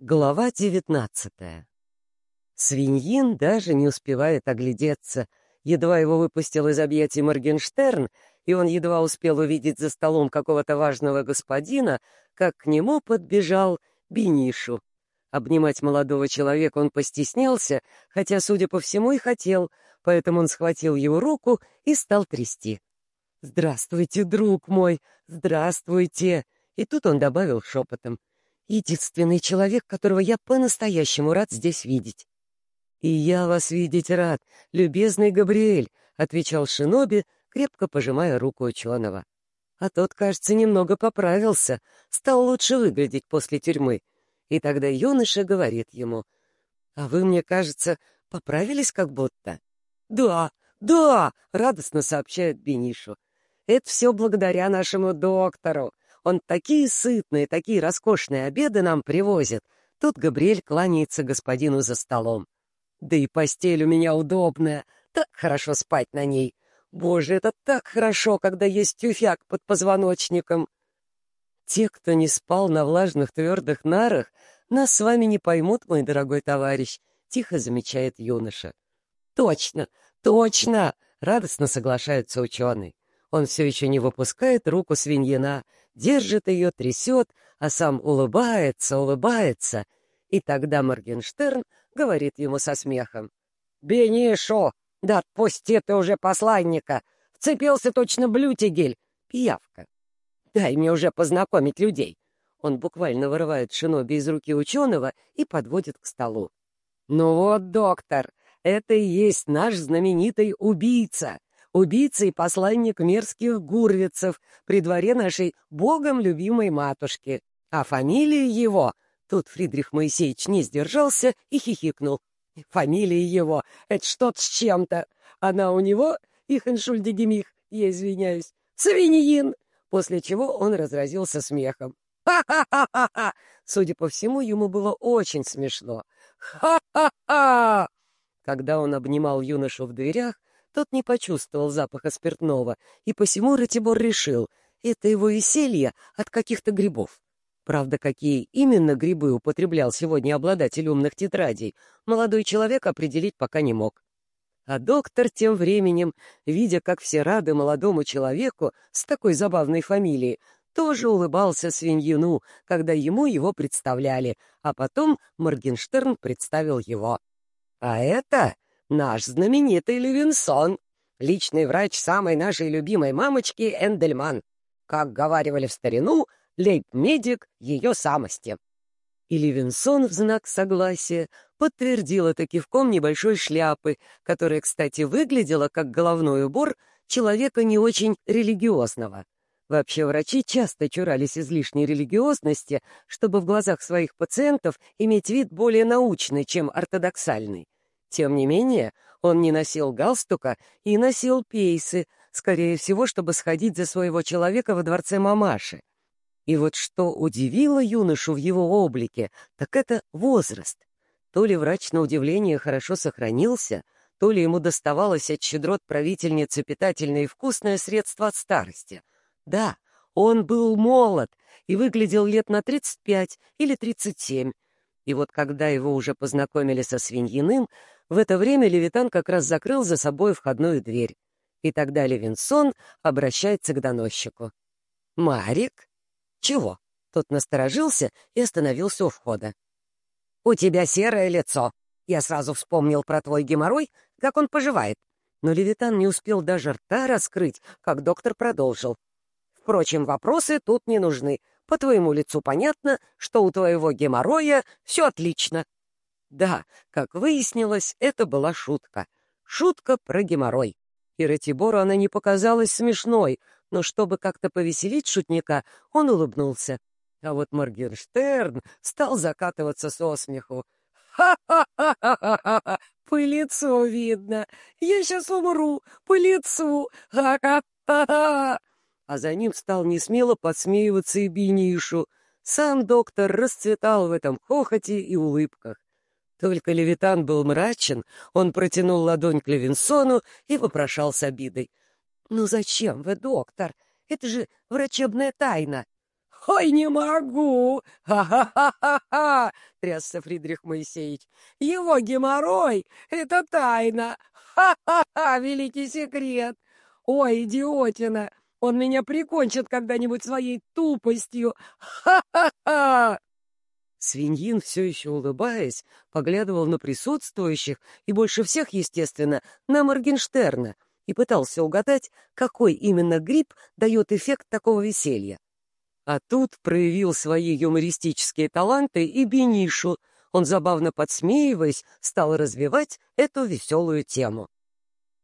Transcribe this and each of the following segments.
Глава девятнадцатая. Свиньин даже не успевает оглядеться. Едва его выпустил из объятий Моргенштерн, и он едва успел увидеть за столом какого-то важного господина, как к нему подбежал Бенишу. Обнимать молодого человека он постеснялся, хотя, судя по всему, и хотел, поэтому он схватил его руку и стал трясти. «Здравствуйте, друг мой! Здравствуйте!» И тут он добавил шепотом. «Единственный человек, которого я по-настоящему рад здесь видеть». «И я вас видеть рад, любезный Габриэль», — отвечал Шиноби, крепко пожимая руку ученого. А тот, кажется, немного поправился, стал лучше выглядеть после тюрьмы. И тогда юноша говорит ему, «А вы, мне кажется, поправились как будто?» «Да, да!» — радостно сообщает Бенишу. «Это все благодаря нашему доктору. Он такие сытные, такие роскошные обеды нам привозит. Тут Габриэль кланяется господину за столом. Да и постель у меня удобная, так хорошо спать на ней. Боже, это так хорошо, когда есть тюфяк под позвоночником. Те, кто не спал на влажных твердых нарах, нас с вами не поймут, мой дорогой товарищ, — тихо замечает юноша. Точно, точно, — радостно соглашается ученый. Он все еще не выпускает руку свиньина, держит ее, трясет, а сам улыбается, улыбается. И тогда Моргенштерн говорит ему со смехом. «Бенишо, да отпусти ты уже посланника! Вцепился точно блютигель! Пиявка! Дай мне уже познакомить людей!» Он буквально вырывает шиноби из руки ученого и подводит к столу. «Ну вот, доктор, это и есть наш знаменитый убийца!» Убийца и посланник мерзких гурвицев при дворе нашей богом любимой матушки. А фамилия его... Тут Фридрих Моисеевич не сдержался и хихикнул. Фамилия его — это что-то с чем-то. Она у него, Ихеншульдегемих, я извиняюсь, свиньин. После чего он разразился смехом. «Ха-ха-ха-ха!» Судя по всему, ему было очень смешно. «Ха-ха-ха!» Когда он обнимал юношу в дверях, тот не почувствовал запаха спиртного, и посему Ратибор решил, это его веселье от каких-то грибов. Правда, какие именно грибы употреблял сегодня обладатель умных тетрадей, молодой человек определить пока не мог. А доктор тем временем, видя, как все рады молодому человеку с такой забавной фамилией, тоже улыбался свиньину, когда ему его представляли, а потом Моргенштерн представил его. «А это наш знаменитый Левинсон, личный врач самой нашей любимой мамочки Эндельман. Как говаривали в старину, лейб-медик ее самости. И Левинсон в знак согласия подтвердил это кивком небольшой шляпы, которая, кстати, выглядела как головной убор человека не очень религиозного. Вообще врачи часто чурались излишней религиозности, чтобы в глазах своих пациентов иметь вид более научный, чем ортодоксальный. Тем не менее, он не носил галстука и носил пейсы, скорее всего, чтобы сходить за своего человека во дворце мамаши. И вот что удивило юношу в его облике, так это возраст. То ли врач на удивление хорошо сохранился, то ли ему доставалось от щедрот правительницы питательное и вкусное средство от старости. Да, он был молод и выглядел лет на 35 или 37. И вот когда его уже познакомили со свиньиным, в это время Левитан как раз закрыл за собой входную дверь. И тогда Левинсон обращается к доносчику. «Марик?» «Чего?» Тот насторожился и остановился у входа. «У тебя серое лицо. Я сразу вспомнил про твой геморрой, как он поживает». Но Левитан не успел даже рта раскрыть, как доктор продолжил. «Впрочем, вопросы тут не нужны. По твоему лицу понятно, что у твоего геморроя все отлично. Да, как выяснилось, это была шутка. Шутка про геморрой. И Ратибору она не показалась смешной, но чтобы как-то повеселить шутника, он улыбнулся. А вот Моргенштерн стал закатываться со смеху. «Ха-ха-ха-ха-ха! По лицу видно! Я сейчас умру! По лицу! Ха-ха-ха-ха!» А за ним стал несмело подсмеиваться и Бенишу. Сам доктор расцветал в этом хохоте и улыбках. Только Левитан был мрачен, он протянул ладонь к Левинсону и вопрошал с обидой. «Ну зачем вы, доктор? Это же врачебная тайна!» «Ой, не могу! Ха-ха-ха-ха-ха!» — трясся Фридрих Моисеевич. «Его геморрой — это тайна! Ха-ха-ха! Великий секрет! Ой, идиотина! Он меня прикончит когда-нибудь своей тупостью! Ха-ха-ха!» Свиньин, все еще улыбаясь, поглядывал на присутствующих и больше всех, естественно, на Моргенштерна и пытался угадать, какой именно гриб дает эффект такого веселья. А тут проявил свои юмористические таланты и Бенишу. Он, забавно подсмеиваясь, стал развивать эту веселую тему.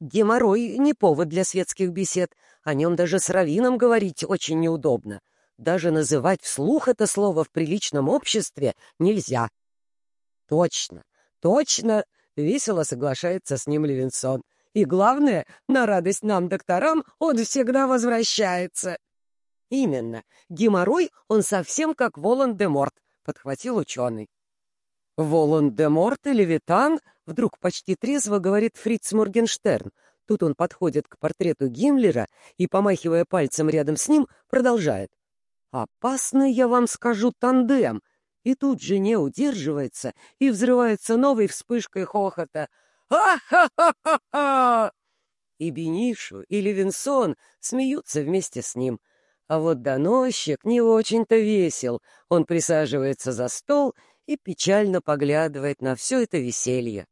Геморрой — не повод для светских бесед, о нем даже с раввином говорить очень неудобно. Даже называть вслух это слово в приличном обществе нельзя. Точно, точно, весело соглашается с ним Левинсон. И главное, на радость нам, докторам, он всегда возвращается. Именно, геморрой он совсем как Волан-де-Морт, подхватил ученый. Волан-де-Морт или Витан? Вдруг почти трезво говорит Фриц Моргенштерн. Тут он подходит к портрету Гиммлера и, помахивая пальцем рядом с ним, продолжает. «Опасный, я вам скажу, тандем!» И тут же не удерживается и взрывается новой вспышкой хохота. «Ха-ха-ха-ха-ха!» И Бенишу, и Левинсон смеются вместе с ним. А вот доносчик не очень-то весел. Он присаживается за стол и печально поглядывает на все это веселье.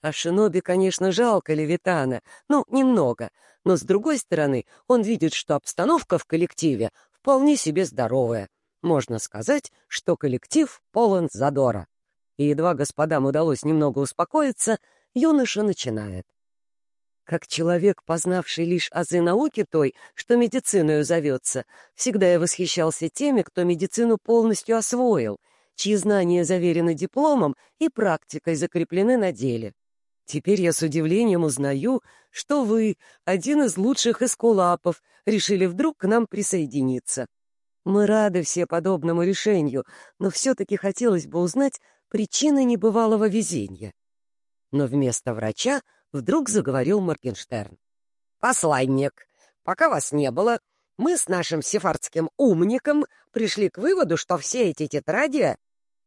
А Шиноби, конечно, жалко Левитана, ну, немного, но, с другой стороны, он видит, что обстановка в коллективе вполне себе здоровая. Можно сказать, что коллектив полон задора. И едва господам удалось немного успокоиться, юноша начинает. Как человек, познавший лишь азы науки той, что медициною зовется, всегда я восхищался теми, кто медицину полностью освоил, чьи знания заверены дипломом и практикой закреплены на деле. Теперь я с удивлением узнаю, что вы, один из лучших эскулапов, решили вдруг к нам присоединиться. Мы рады все подобному решению, но все-таки хотелось бы узнать причины небывалого везения. Но вместо врача вдруг заговорил Моргенштерн. «Посланник, пока вас не было, мы с нашим сефардским умником пришли к выводу, что все эти тетради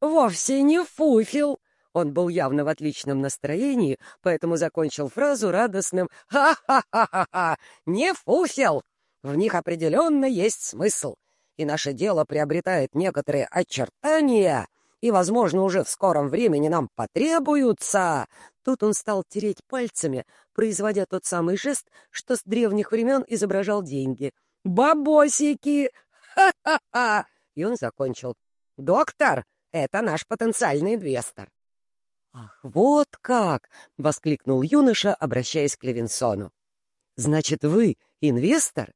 вовсе не фуфел, он был явно в отличном настроении, поэтому закончил фразу радостным «Ха-ха-ха-ха-ха! Не фусел! В них определенно есть смысл, и наше дело приобретает некоторые очертания, и, возможно, уже в скором времени нам потребуются». Тут он стал тереть пальцами, производя тот самый жест, что с древних времен изображал деньги. «Бабосики! Ха-ха-ха!» И он закончил. «Доктор, это наш потенциальный инвестор. «Ах, вот как!» — воскликнул юноша, обращаясь к Левинсону. «Значит, вы инвестор?»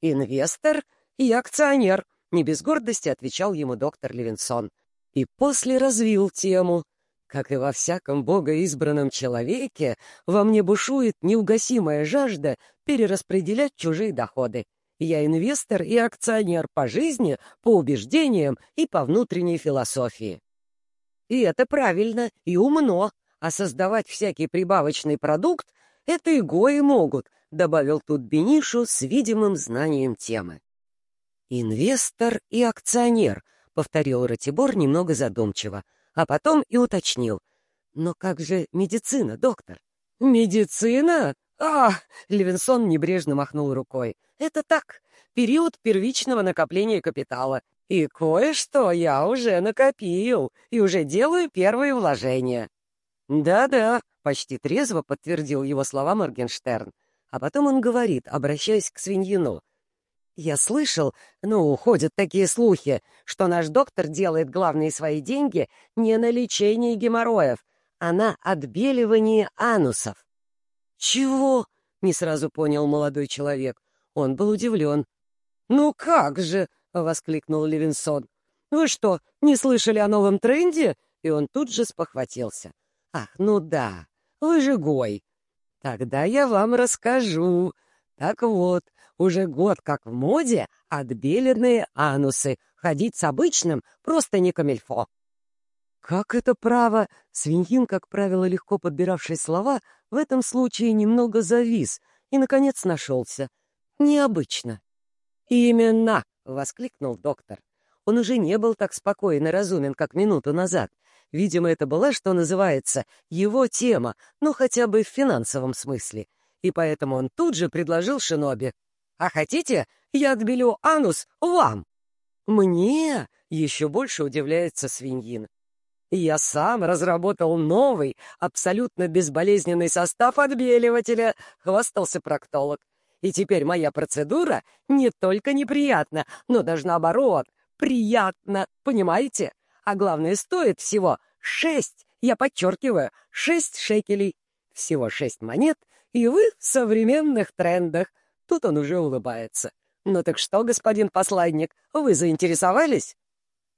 «Инвестор и акционер», — не без гордости отвечал ему доктор Левинсон. И после развил тему. Как и во всяком богоизбранном человеке, во мне бушует неугасимая жажда перераспределять чужие доходы. Я инвестор и акционер по жизни, по убеждениям и по внутренней философии. И это правильно и умно, а создавать всякий прибавочный продукт — это и гои могут, добавил тут Бенишу с видимым знанием темы. «Инвестор и акционер», — повторил Ратибор немного задумчиво, а потом и уточнил. «Но как же медицина, доктор?» «Медицина? А, Левинсон небрежно махнул рукой. «Это так, период первичного накопления капитала. И кое-что я уже накопил и уже делаю первые вложения. Да-да, почти трезво подтвердил его слова Моргенштерн. А потом он говорит, обращаясь к свиньину. Я слышал, ну, ходят такие слухи, что наш доктор делает главные свои деньги не на лечении геморроев, а на отбеливании анусов. Чего? Не сразу понял молодой человек. Он был удивлен. Ну как же? — воскликнул Левинсон. «Вы что, не слышали о новом тренде?» И он тут же спохватился. «Ах, ну да, вы же Гой. Тогда я вам расскажу. Так вот, уже год как в моде отбеленные анусы. Ходить с обычным просто не камельфо». «Как это право?» Свиньин, как правило, легко подбиравший слова, в этом случае немного завис и, наконец, нашелся. «Необычно». «Именно!» — воскликнул доктор. Он уже не был так спокоен и разумен, как минуту назад. Видимо, это была, что называется, его тема, ну хотя бы в финансовом смысле. И поэтому он тут же предложил Шиноби. «А хотите, я отбелю анус вам?» «Мне?» — еще больше удивляется свиньин. «Я сам разработал новый, абсолютно безболезненный состав отбеливателя», — хвастался проктолог. «И теперь моя процедура не только неприятна, но даже наоборот, приятно, понимаете? А главное, стоит всего шесть, я подчеркиваю, шесть шекелей. Всего шесть монет, и вы в современных трендах. Тут он уже улыбается. «Ну так что, господин посланник, вы заинтересовались?»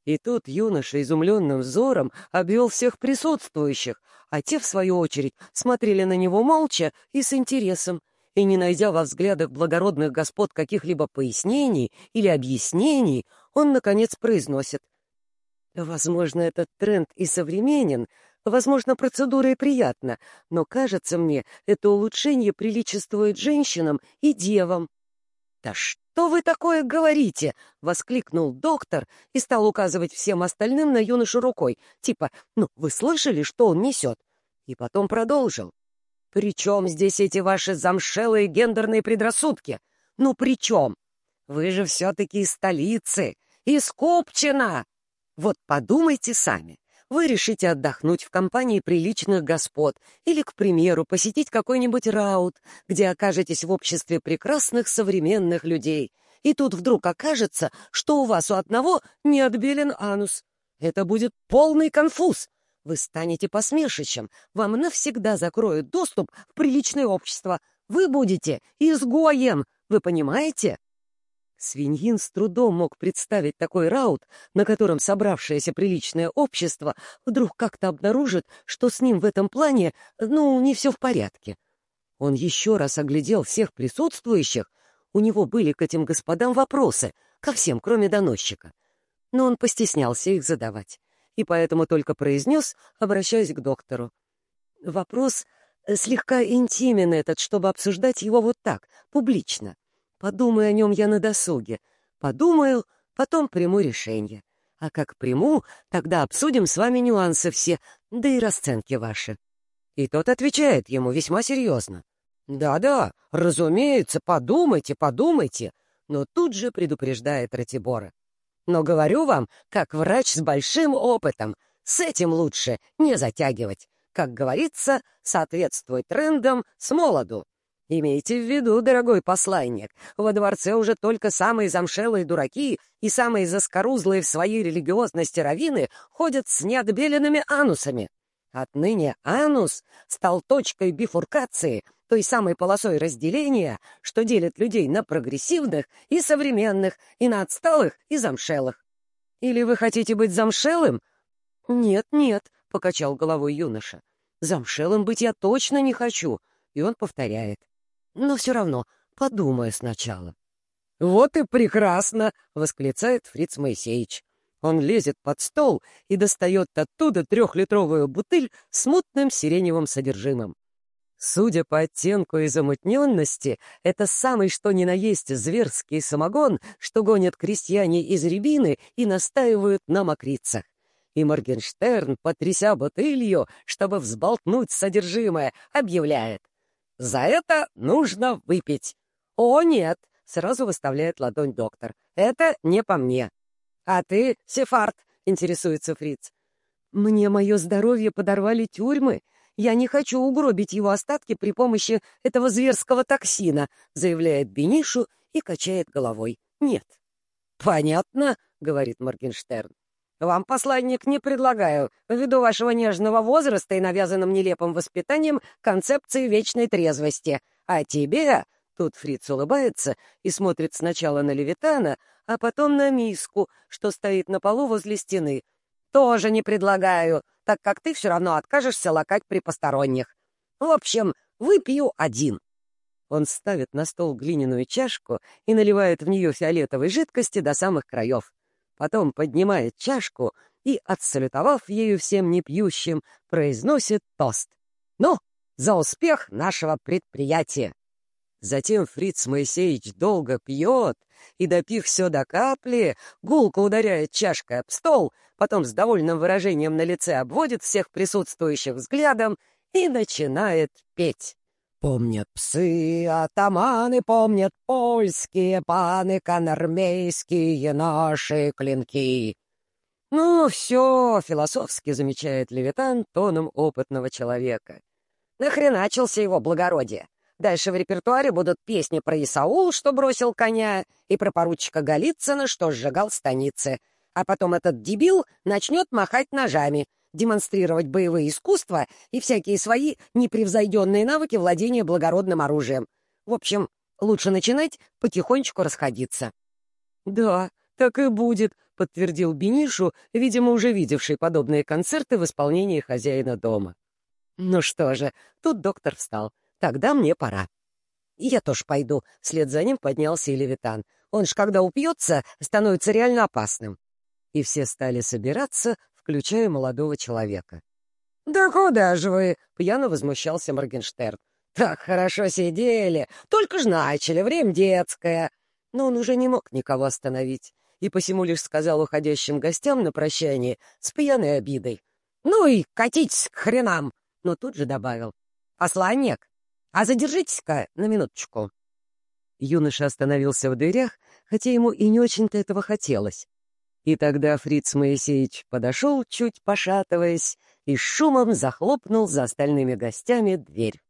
И тут юноша изумленным взором обвел всех присутствующих, а те, в свою очередь, смотрели на него молча и с интересом, и, не найдя во взглядах благородных господ каких-либо пояснений или объяснений, он, наконец, произносит. «Возможно, этот тренд и современен, возможно, процедура и приятна, но, кажется мне, это улучшение приличествует женщинам и девам». «Да что вы такое говорите?» — воскликнул доктор и стал указывать всем остальным на юношу рукой, типа «Ну, вы слышали, что он несет?» И потом продолжил. «При чем здесь эти ваши замшелые гендерные предрассудки? Ну, при чем? Вы же все-таки из столицы, из Купчина. Вот подумайте сами. Вы решите отдохнуть в компании приличных господ или, к примеру, посетить какой-нибудь раут, где окажетесь в обществе прекрасных современных людей. И тут вдруг окажется, что у вас у одного не отбелен анус. Это будет полный конфуз. Вы станете посмешищем, вам навсегда закроют доступ в приличное общество. Вы будете изгоем, вы понимаете? Свиньин с трудом мог представить такой раут, на котором собравшееся приличное общество вдруг как-то обнаружит, что с ним в этом плане, ну, не все в порядке. Он еще раз оглядел всех присутствующих. У него были к этим господам вопросы, ко всем, кроме доносчика. Но он постеснялся их задавать и поэтому только произнес, обращаясь к доктору. Вопрос э, слегка интимен этот, чтобы обсуждать его вот так, публично. Подумаю о нем я на досуге. Подумаю, потом приму решение. А как приму, тогда обсудим с вами нюансы все, да и расценки ваши. И тот отвечает ему весьма серьезно. «Да-да, разумеется, подумайте, подумайте», но тут же предупреждает Ратибора. Но говорю вам, как врач с большим опытом, с этим лучше не затягивать. Как говорится, соответствует трендам с молоду. Имейте в виду, дорогой посланник, во дворце уже только самые замшелые дураки и самые заскорузлые в своей религиозности раввины ходят с неотбеленными анусами. Отныне анус стал точкой бифуркации, той самой полосой разделения, что делит людей на прогрессивных и современных, и на отсталых и замшелых. Или вы хотите быть замшелым? Нет, нет, — покачал головой юноша. Замшелым быть я точно не хочу. И он повторяет. Но все равно, подумаю сначала. «Вот и прекрасно!» — восклицает Фриц Моисеевич. Он лезет под стол и достает оттуда трехлитровую бутыль с мутным сиреневым содержимым. Судя по оттенку и замутненности, это самый что ни на есть зверский самогон, что гонят крестьяне из рябины и настаивают на мокрицах. И Моргенштерн, потряся бутылью, чтобы взболтнуть содержимое, объявляет. «За это нужно выпить». «О, нет!» — сразу выставляет ладонь доктор. «Это не по мне». «А ты, Сефард?» — интересуется Фриц. «Мне мое здоровье подорвали тюрьмы», «Я не хочу угробить его остатки при помощи этого зверского токсина», заявляет Бенишу и качает головой. «Нет». «Понятно», — говорит Моргенштерн. «Вам, посланник, не предлагаю, ввиду вашего нежного возраста и навязанным нелепым воспитанием, концепции вечной трезвости. А тебе...» Тут Фриц улыбается и смотрит сначала на Левитана, а потом на миску, что стоит на полу возле стены. «Тоже не предлагаю так как ты все равно откажешься лакать при посторонних. В общем, выпью один». Он ставит на стол глиняную чашку и наливает в нее фиолетовой жидкости до самых краев. Потом поднимает чашку и, отсалютовав ею всем непьющим, произносит тост. «Ну, за успех нашего предприятия!» Затем Фриц Моисеевич долго пьет и, допив все до капли, гулко ударяет чашкой об стол, потом с довольным выражением на лице обводит всех присутствующих взглядом и начинает петь. Помнят псы, атаманы, помнят польские паны, конармейские наши клинки. «Ну, все», — философски замечает Левитан тоном опытного человека. «Нахреначился его благородие. Дальше в репертуаре будут песни про Исаул, что бросил коня, и про поручика Голицына, что сжигал станицы. А потом этот дебил начнет махать ножами, демонстрировать боевые искусства и всякие свои непревзойденные навыки владения благородным оружием. В общем, лучше начинать потихонечку расходиться». «Да, так и будет», — подтвердил Бенишу, видимо, уже видевший подобные концерты в исполнении хозяина дома. «Ну что же, тут доктор встал. Тогда мне пора». «Я тоже пойду», — вслед за ним поднялся и Левитан. «Он ж, когда упьется, становится реально опасным». И все стали собираться, включая молодого человека. «Да куда же вы?» — пьяно возмущался Моргенштерн. «Так хорошо сидели, только ж начали, время детское». Но он уже не мог никого остановить и посему лишь сказал уходящим гостям на прощание с пьяной обидой. «Ну и катитесь к хренам!» Но тут же добавил. «Посланник, а задержитесь-ка на минуточку». Юноша остановился в дверях, хотя ему и не очень-то этого хотелось. И тогда Фриц Моисеевич подошел, чуть пошатываясь, и шумом захлопнул за остальными гостями дверь.